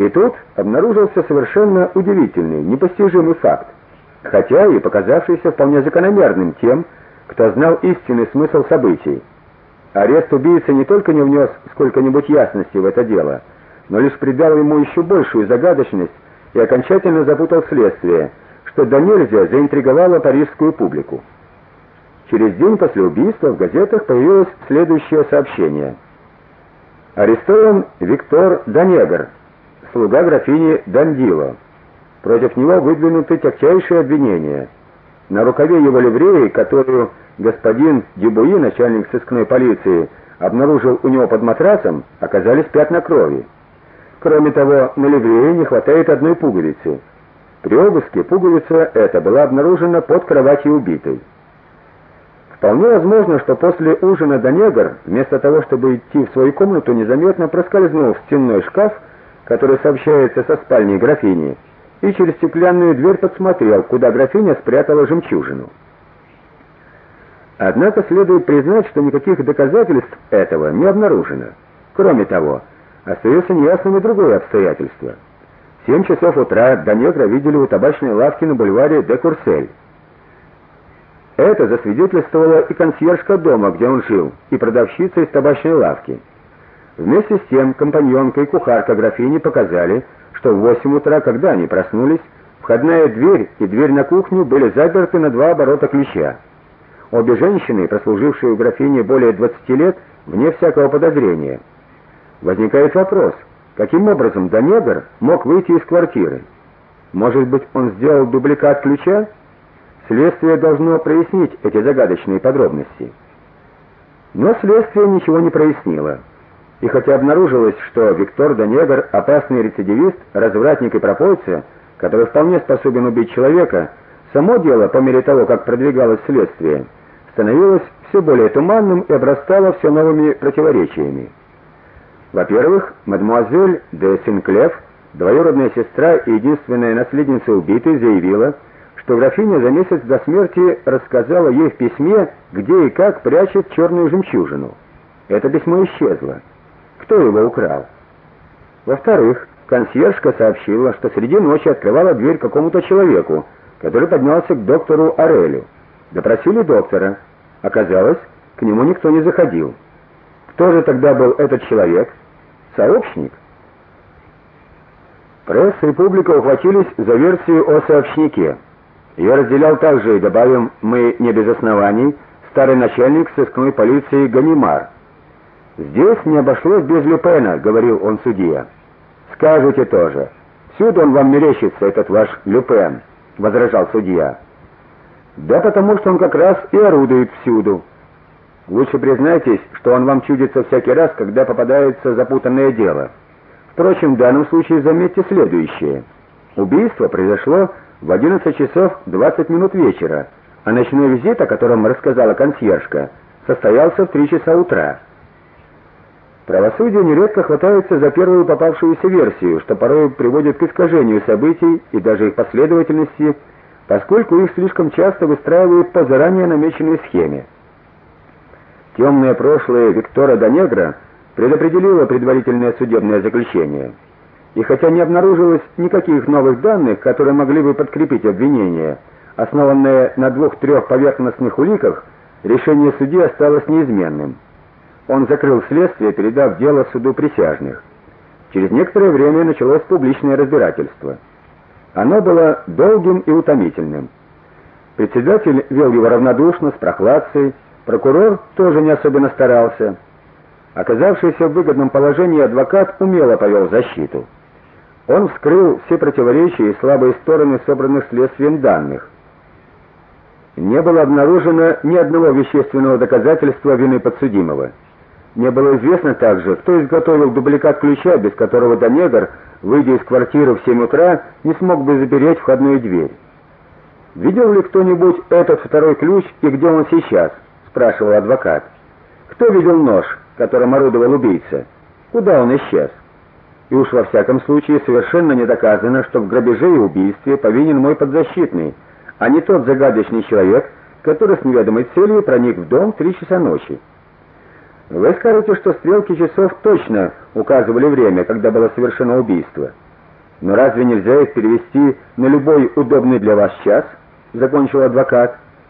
И тут обнаружился совершенно удивительный, непостижимый факт, хотя и показавшийся вполне закономерным тем, кто знал истинный смысл событий. Арест убийцы не только не внес сколько-нибудь ясности в это дело, но лишь придал ему еще большую загадочность и окончательно запутал следствие, что до нельзя заинтриговало парижскую публику. Через день после убийства в газетах появилось следующее сообщение. Арестован Виктор Данегр, слуга графини Дандило. Против него выдвинуты тягчайшие обвинения. На рукаве его ливреи, которую господин Дюбуи, начальник сыскной полиции, обнаружил у него под матрасом, оказались пятна крови. Кроме того, на ливрее не хватает одной пуговицы. При обыске пуговица эта была обнаружена под кроватью убитой. Вполне возможно, что после ужина Данегр, вместо того, чтобы идти в свою комнату, незаметно проскользнул в стенной шкаф, который сообщается со спальней графини, и через стеклянную дверь подсмотрел, куда графиня спрятала жемчужину. Однако следует признать, что никаких доказательств этого не обнаружено. Кроме того, остается неясным и другое обстоятельство. В 7 часов утра Данегра видели у табачной лавки на бульваре де Курсель. Это засвидетельствовала и консьержка дома, где он жил, и продавщица из табачной лавки. Вместе с тем компаньонка и кухарка графини показали, что в 8 утра, когда они проснулись, входная дверь и дверь на кухню были заперты на два оборота ключа. Обе женщины, прослужившие у графини более 20 лет, вне всякого подозрения. Возникает вопрос: каким образом Данегр мог выйти из квартиры? Может быть, он сделал дубликат ключа? Следствие должно прояснить эти загадочные подробности. Но следствие ничего не прояснило. И хотя обнаружилось, что Виктор Данегр опасный рецидивист, развратник и пропойца, который вполне способен убить человека, само дело по мере того, как продвигалось следствие, становилось все более туманным и обрастало все новыми противоречиями. Во-первых, мадемуазель де Синклев, двоюродная сестра и единственная наследница убитой, заявила, что графиня за месяц до смерти рассказала ей в письме, где и как прячет черную жемчужину. Это письмо исчезло. Кто его украл? Во-вторых, консьержка сообщила, что среди ночи открывала дверь какому-то человеку, который поднялся к доктору Арелю. Допросили доктора. Оказалось, к нему никто не заходил. Кто же тогда был этот человек? Сообщник? Пресса и публика ухватились за версию о сообщнике. Я разделял также, и добавим мы не без оснований, старый начальник сыскной полиции Ганимар. Здесь не обошлось без Люпена, говорил он судье. Скажете тоже. Всюду он вам мерещится этот ваш Люпен, возражал судья. Да потому что он как раз и орудует всюду. Лучше признайтесь, что он вам чудится всякий раз, когда попадается запутанное дело. Впрочем, в данном случае заметьте следующее. Убийство произошло в 11 часов 20 минут вечера, а ночной визит, о котором рассказала консьержка, состоялся в 3 часа утра. Правосудие нередко хватается за первую попавшуюся версию, что порой приводит к искажению событий и даже их последовательности, поскольку их слишком часто выстраивают по заранее намеченной схеме. Темное прошлое Виктора Данегра предопределило предварительное судебное заключение. И хотя не обнаружилось никаких новых данных, которые могли бы подкрепить обвинение, основанное на двух-трех поверхностных уликах, решение судьи осталось неизменным. Он закрыл следствие, передав дело суду присяжных. Через некоторое время началось публичное разбирательство. Оно было долгим и утомительным. Председатель вел его равнодушно, с прохладцей, прокурор тоже не особенно старался. Оказавшийся в выгодном положении адвокат умело повел защиту. Он вскрыл все противоречия и слабые стороны собранных следствием данных. Не было обнаружено ни одного вещественного доказательства вины подсудимого. Не было известно также, кто изготовил дубликат ключа, без которого Данегр, выйдя из квартиры в 7 утра, не смог бы запереть входную дверь. Видел ли кто-нибудь этот второй ключ и где он сейчас? спрашивал адвокат. Кто видел нож, которым орудовал убийца? Куда он исчез? И уж во всяком случае совершенно не доказано, что в грабеже и убийстве повинен мой подзащитный, а не тот загадочный человек, который с неведомой целью проник в дом в три часа ночи. Вы скажете, что стрелки часов точно указывали время, когда было совершено убийство. Но разве нельзя их перевести на любой удобный для вас час? закончил адвокат.